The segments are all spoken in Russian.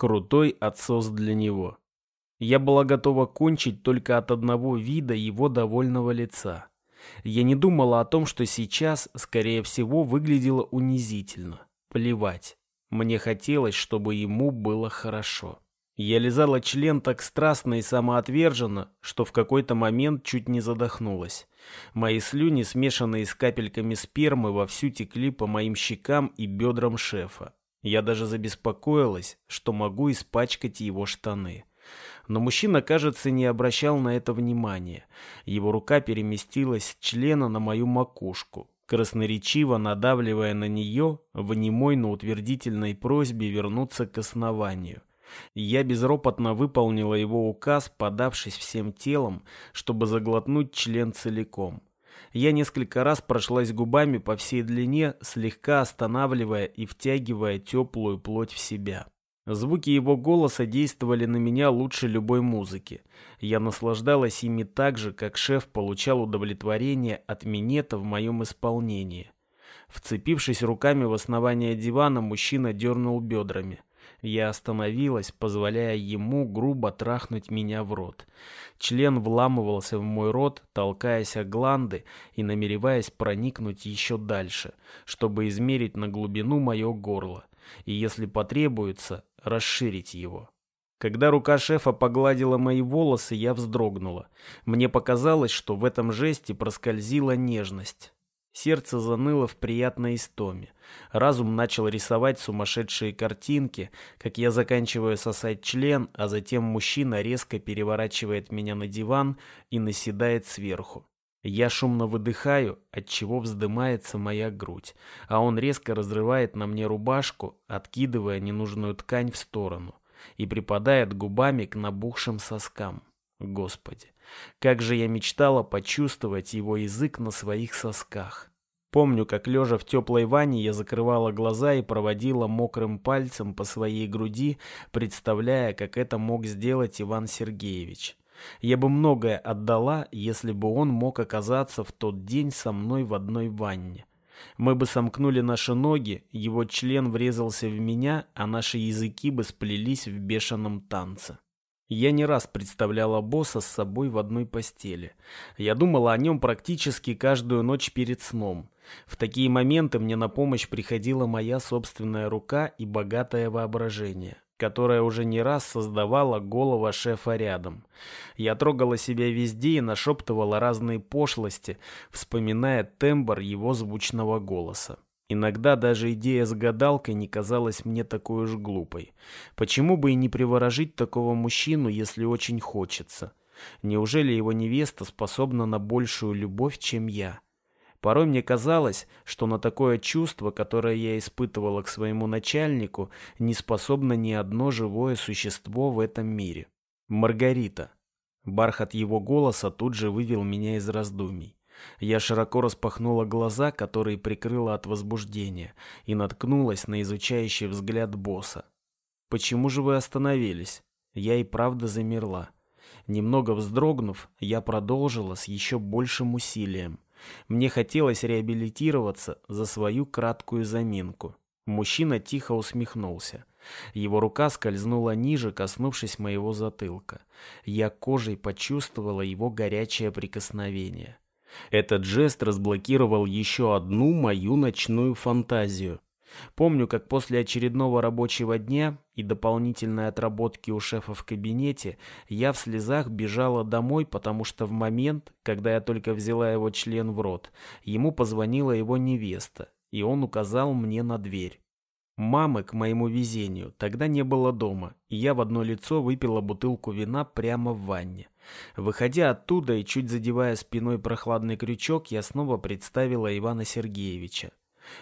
Крутой отсос для него. Я была готова кончить только от одного вида его довольного лица. Я не думала о том, что сейчас, скорее всего, выглядело унизительно. Плевать. Мне хотелось, чтобы ему было хорошо. Я лизала член так страстно и самоотверженно, что в какой-то момент чуть не задохнулась. Мои слюни, смешанные с капельками спермы, вовсю текли по моим щекам и бедрам шефа. Я даже забеспокоилась, что могу испачкать его штаны. Но мужчина, кажется, не обращал на это внимания. Его рука переместилась с члена на мою макушку, красноречиво надавливая на нее в немой, но утвердительной просьбе вернуться к основанию. Я безропотно выполнила его указ, подавшись всем телом, чтобы заглотнуть член целиком. Я несколько раз прошлась губами по всей длине, слегка останавливая и втягивая теплую плоть в себя. Звуки его голоса действовали на меня лучше любой музыки. Я наслаждалась ими так же, как шеф получал удовлетворение от минета в моем исполнении. Вцепившись руками в основание дивана, мужчина дернул бедрами. Я остановилась, позволяя ему грубо трахнуть меня в рот. Член вламывался в мой рот, толкаясь о гланды и намереваясь проникнуть еще дальше, чтобы измерить на глубину мое горло, и, если потребуется, расширить его. Когда рука шефа погладила мои волосы, я вздрогнула. Мне показалось, что в этом жесте проскользила нежность. Сердце заныло в приятной истоме. Разум начал рисовать сумасшедшие картинки, как я заканчиваю сосать член, а затем мужчина резко переворачивает меня на диван и наседает сверху. Я шумно выдыхаю, от чего вздымается моя грудь, а он резко разрывает на мне рубашку, откидывая ненужную ткань в сторону, и припадает губами к набухшим соскам. Господи, как же я мечтала почувствовать его язык на своих сосках. Помню, как лежа в теплой ванне я закрывала глаза и проводила мокрым пальцем по своей груди, представляя, как это мог сделать Иван Сергеевич. Я бы многое отдала, если бы он мог оказаться в тот день со мной в одной ванне. Мы бы сомкнули наши ноги, его член врезался в меня, а наши языки бы сплелись в бешеном танце. Я не раз представляла босса с собой в одной постели. Я думала о нем практически каждую ночь перед сном. В такие моменты мне на помощь приходила моя собственная рука и богатое воображение, которое уже не раз создавало голова шефа рядом. Я трогала себя везде и нашептывала разные пошлости, вспоминая тембр его звучного голоса. Иногда даже идея с гадалкой не казалась мне такой уж глупой. Почему бы и не приворожить такого мужчину, если очень хочется? Неужели его невеста способна на большую любовь, чем я? Порой мне казалось, что на такое чувство, которое я испытывала к своему начальнику, не способно ни одно живое существо в этом мире. Маргарита. Бархат его голоса тут же вывел меня из раздумий. Я широко распахнула глаза, которые прикрыла от возбуждения, и наткнулась на изучающий взгляд босса. «Почему же вы остановились?» Я и правда замерла. Немного вздрогнув, я продолжила с еще большим усилием. Мне хотелось реабилитироваться за свою краткую заминку. Мужчина тихо усмехнулся. Его рука скользнула ниже, коснувшись моего затылка. Я кожей почувствовала его горячее прикосновение. Этот жест разблокировал еще одну мою ночную фантазию. Помню, как после очередного рабочего дня и дополнительной отработки у шефа в кабинете я в слезах бежала домой, потому что в момент, когда я только взяла его член в рот, ему позвонила его невеста, и он указал мне на дверь. Мамы, к моему везению, тогда не было дома, и я в одно лицо выпила бутылку вина прямо в ванне. Выходя оттуда и чуть задевая спиной прохладный крючок, я снова представила Ивана Сергеевича.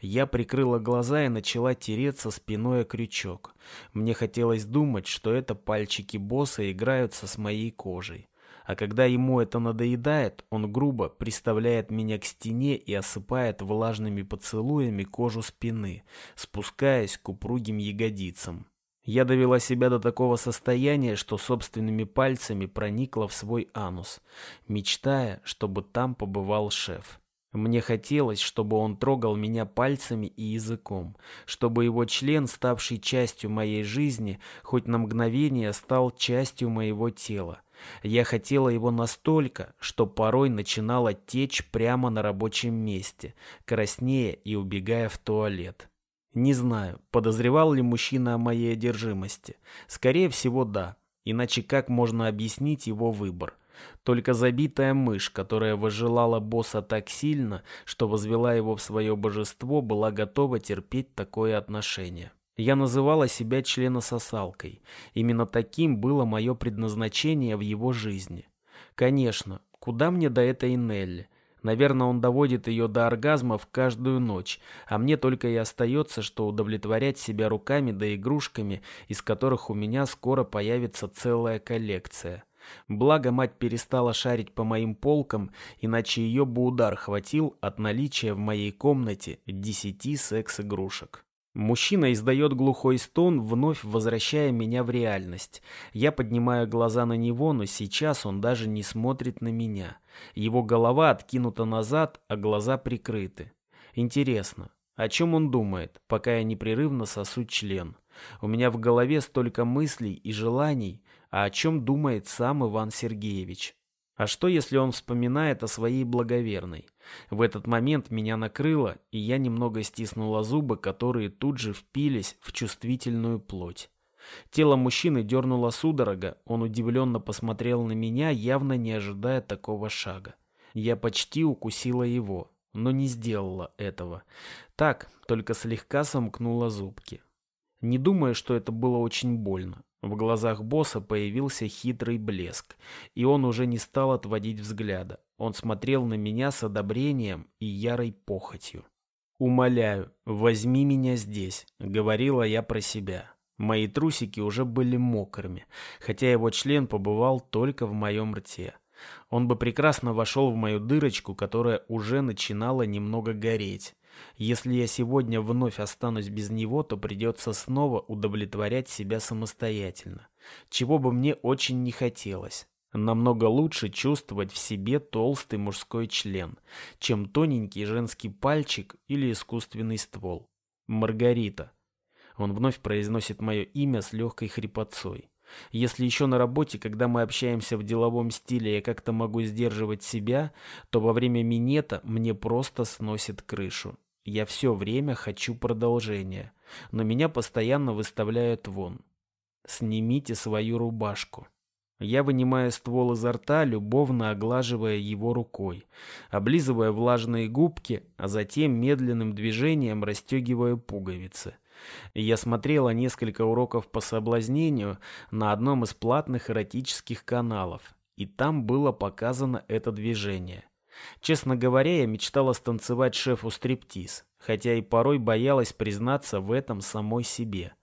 Я прикрыла глаза и начала тереться спиной о крючок. Мне хотелось думать, что это пальчики босса играются с моей кожей. А когда ему это надоедает, он грубо приставляет меня к стене и осыпает влажными поцелуями кожу спины, спускаясь к упругим ягодицам. Я довела себя до такого состояния, что собственными пальцами проникла в свой анус, мечтая, чтобы там побывал шеф. Мне хотелось, чтобы он трогал меня пальцами и языком, чтобы его член, ставший частью моей жизни, хоть на мгновение стал частью моего тела. Я хотела его настолько, что порой начинала течь прямо на рабочем месте, краснея и убегая в туалет. Не знаю, подозревал ли мужчина о моей одержимости. Скорее всего, да. Иначе как можно объяснить его выбор? Только забитая мышь, которая выжелала босса так сильно, что возвела его в свое божество, была готова терпеть такое отношение. Я называла себя членососалкой. Именно таким было мое предназначение в его жизни. Конечно, куда мне до этой Нелли? Наверное, он доводит ее до оргазма в каждую ночь, а мне только и остается, что удовлетворять себя руками да игрушками, из которых у меня скоро появится целая коллекция. Благо мать перестала шарить по моим полкам, иначе ее бы удар хватил от наличия в моей комнате десяти секс-игрушек. Мужчина издает глухой стон, вновь возвращая меня в реальность. Я поднимаю глаза на него, но сейчас он даже не смотрит на меня. Его голова откинута назад, а глаза прикрыты. Интересно, о чем он думает, пока я непрерывно сосу член? У меня в голове столько мыслей и желаний, а о чем думает сам Иван Сергеевич? А что, если он вспоминает о своей благоверной? В этот момент меня накрыло, и я немного стиснула зубы, которые тут же впились в чувствительную плоть. Тело мужчины дернуло судорога, он удивленно посмотрел на меня, явно не ожидая такого шага. Я почти укусила его, но не сделала этого. Так, только слегка сомкнула зубки. Не думая, что это было очень больно. В глазах босса появился хитрый блеск, и он уже не стал отводить взгляда. Он смотрел на меня с одобрением и ярой похотью. «Умоляю, возьми меня здесь», — говорила я про себя. Мои трусики уже были мокрыми, хотя его член побывал только в моем рте. Он бы прекрасно вошел в мою дырочку, которая уже начинала немного гореть. Если я сегодня вновь останусь без него, то придется снова удовлетворять себя самостоятельно, чего бы мне очень не хотелось. Намного лучше чувствовать в себе толстый мужской член, чем тоненький женский пальчик или искусственный ствол. Маргарита. Он вновь произносит мое имя с легкой хрипотцой. Если еще на работе, когда мы общаемся в деловом стиле, я как-то могу сдерживать себя, то во время минета мне просто сносит крышу. Я все время хочу продолжения, но меня постоянно выставляют вон. Снимите свою рубашку. Я вынимаю ствол изо рта, любовно оглаживая его рукой, облизывая влажные губки, а затем медленным движением расстегиваю пуговицы. Я смотрела несколько уроков по соблазнению на одном из платных эротических каналов, и там было показано это движение. Честно говоря, я мечтала станцевать шефу стриптиз, хотя и порой боялась признаться в этом самой себе.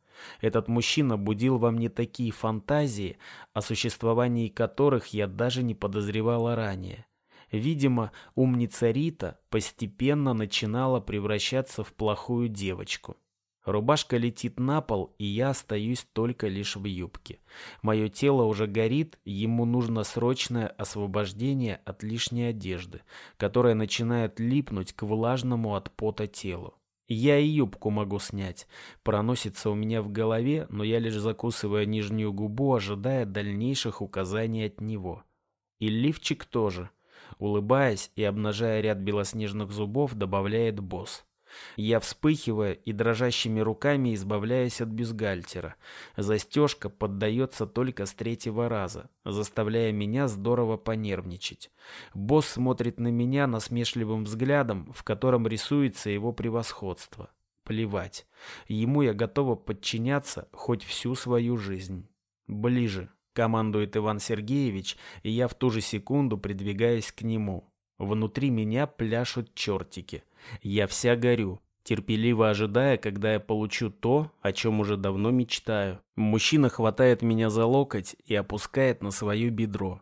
Этот мужчина будил во мне такие фантазии, о существовании которых я даже не подозревала ранее. Видимо, умница Рита постепенно начинала превращаться в плохую девочку. Рубашка летит на пол, и я остаюсь только лишь в юбке. Мое тело уже горит, ему нужно срочное освобождение от лишней одежды, которая начинает липнуть к влажному от пота телу. Я и юбку могу снять. Проносится у меня в голове, но я лишь закусываю нижнюю губу, ожидая дальнейших указаний от него. И лифчик тоже. Улыбаясь и обнажая ряд белоснежных зубов, добавляет босс. Я вспыхиваю и дрожащими руками избавляюсь от бюстгальтера. Застежка поддается только с третьего раза, заставляя меня здорово понервничать. Босс смотрит на меня насмешливым взглядом, в котором рисуется его превосходство. Плевать. Ему я готова подчиняться хоть всю свою жизнь. Ближе, командует Иван Сергеевич, и я в ту же секунду придвигаюсь к нему. Внутри меня пляшут чертики. Я вся горю, терпеливо ожидая, когда я получу то, о чем уже давно мечтаю. Мужчина хватает меня за локоть и опускает на свое бедро.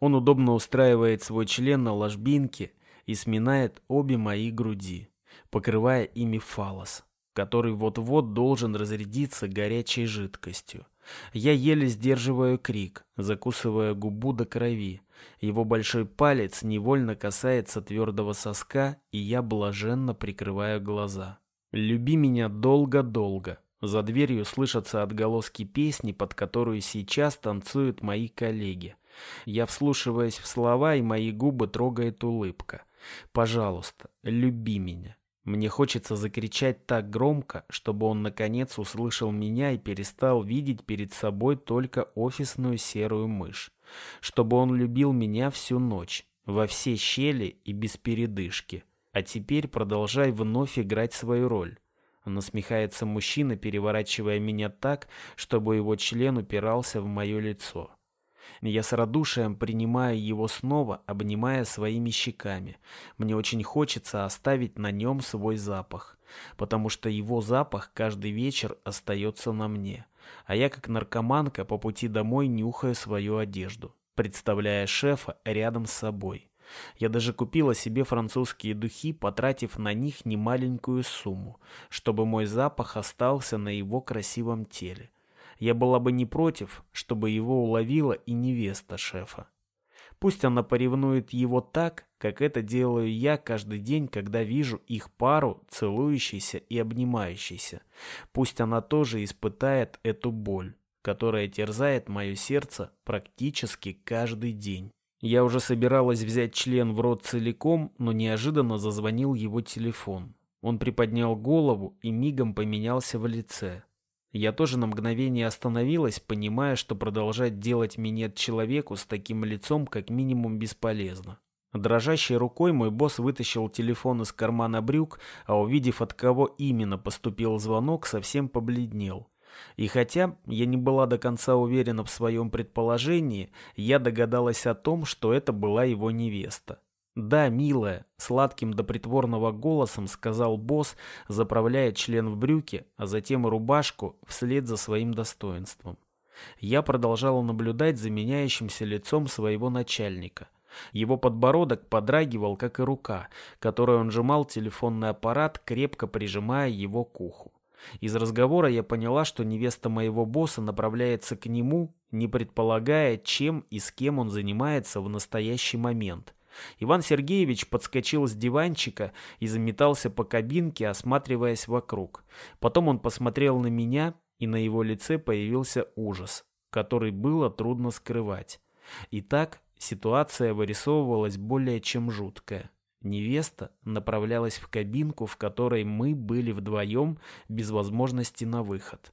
Он удобно устраивает свой член на ложбинке и сминает обе мои груди, покрывая ими фалос, который вот-вот должен разрядиться горячей жидкостью. Я еле сдерживаю крик, закусывая губу до крови. Его большой палец невольно касается твердого соска, и я блаженно прикрываю глаза. «Люби меня долго-долго». За дверью слышатся отголоски песни, под которую сейчас танцуют мои коллеги. Я вслушиваюсь в слова, и мои губы трогает улыбка. «Пожалуйста, люби меня». Мне хочется закричать так громко, чтобы он наконец услышал меня и перестал видеть перед собой только офисную серую мышь. Чтобы он любил меня всю ночь, во все щели и без передышки. А теперь продолжай вновь играть свою роль. Насмехается мужчина, переворачивая меня так, чтобы его член упирался в мое лицо. Я с радушием принимаю его снова, обнимая своими щеками. Мне очень хочется оставить на нем свой запах, потому что его запах каждый вечер остается на мне. А я как наркоманка по пути домой нюхаю свою одежду, представляя шефа рядом с собой. Я даже купила себе французские духи, потратив на них немаленькую сумму, чтобы мой запах остался на его красивом теле. Я была бы не против, чтобы его уловила и невеста шефа. Пусть она поревнует его так, как это делаю я каждый день, когда вижу их пару, целующейся и обнимающейся. Пусть она тоже испытает эту боль, которая терзает мое сердце практически каждый день. Я уже собиралась взять член в рот целиком, но неожиданно зазвонил его телефон. Он приподнял голову и мигом поменялся в лице. Я тоже на мгновение остановилась, понимая, что продолжать делать минет человеку с таким лицом как минимум бесполезно. Дрожащей рукой мой босс вытащил телефон из кармана брюк, а увидев, от кого именно поступил звонок, совсем побледнел. И хотя я не была до конца уверена в своем предположении, я догадалась о том, что это была его невеста. «Да, милая», — сладким до притворного голосом сказал босс, заправляя член в брюки, а затем рубашку вслед за своим достоинством. Я продолжала наблюдать за меняющимся лицом своего начальника. Его подбородок подрагивал, как и рука, которой он сжимал телефонный аппарат, крепко прижимая его к уху. Из разговора я поняла, что невеста моего босса направляется к нему, не предполагая, чем и с кем он занимается в настоящий момент — Иван Сергеевич подскочил с диванчика и заметался по кабинке, осматриваясь вокруг. Потом он посмотрел на меня, и на его лице появился ужас, который было трудно скрывать. Итак, ситуация вырисовывалась более чем жуткая. Невеста направлялась в кабинку, в которой мы были вдвоем, без возможности на выход.